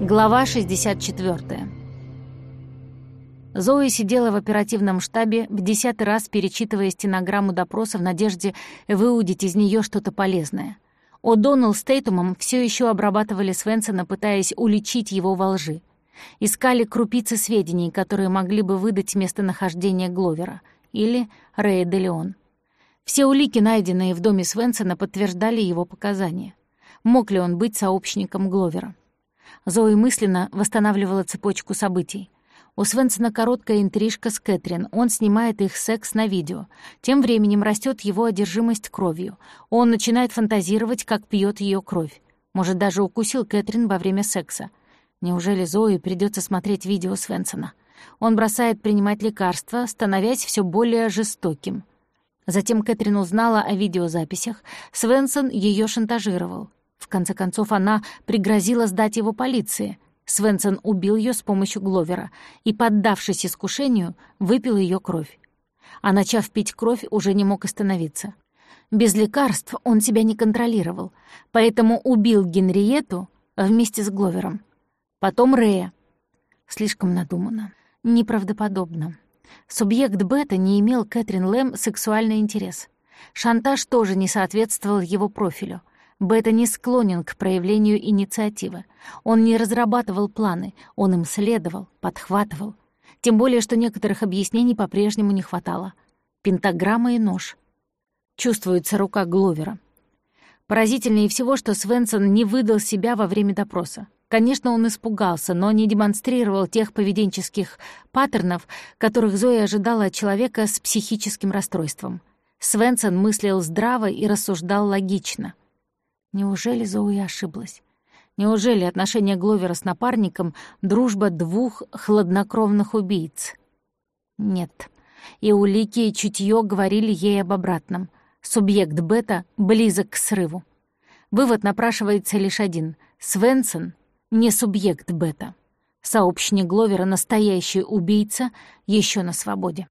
Глава 64. Зои сидела в оперативном штабе, в десятый раз перечитывая стенограмму допроса в надежде выудить из нее что-то полезное. О'Доннелл с Тейтумом все еще обрабатывали Свенсона, пытаясь уличить его во лжи. Искали крупицы сведений, которые могли бы выдать местонахождение Гловера или Рэя де Леон. Все улики, найденные в доме Свенсона, подтверждали его показания. Мог ли он быть сообщником Гловера? Зои мысленно восстанавливала цепочку событий. У Свенсона короткая интрижка с Кэтрин, он снимает их секс на видео. Тем временем растет его одержимость кровью. Он начинает фантазировать, как пьет ее кровь. Может, даже укусил Кэтрин во время секса. Неужели Зои придется смотреть видео Свенсона? Он бросает принимать лекарства, становясь все более жестоким. Затем Кэтрин узнала о видеозаписях. Свенсон ее шантажировал. В конце концов, она пригрозила сдать его полиции. Свенсон убил ее с помощью Гловера и, поддавшись искушению, выпил ее кровь. А начав пить кровь, уже не мог остановиться. Без лекарств он себя не контролировал, поэтому убил Генриету вместе с Гловером. Потом Рея. Слишком надуманно. Неправдоподобно. Субъект Бета не имел Кэтрин Лэм сексуальный интерес. Шантаж тоже не соответствовал его профилю. Бета не склонен к проявлению инициативы. Он не разрабатывал планы, он им следовал, подхватывал. Тем более, что некоторых объяснений по-прежнему не хватало. Пентаграмма и нож. Чувствуется рука Гловера. Поразительнее всего, что Свенсон не выдал себя во время допроса. Конечно, он испугался, но не демонстрировал тех поведенческих паттернов, которых Зоя ожидала от человека с психическим расстройством. Свенсон мыслил здраво и рассуждал логично. Неужели Зоуи ошиблась? Неужели отношения Гловера с напарником — дружба двух хладнокровных убийц? Нет. И улики, и чутье говорили ей об обратном. Субъект Бета близок к срыву. Вывод напрашивается лишь один. Свенсон — не субъект Бета. Сообщник Гловера — настоящий убийца, еще на свободе.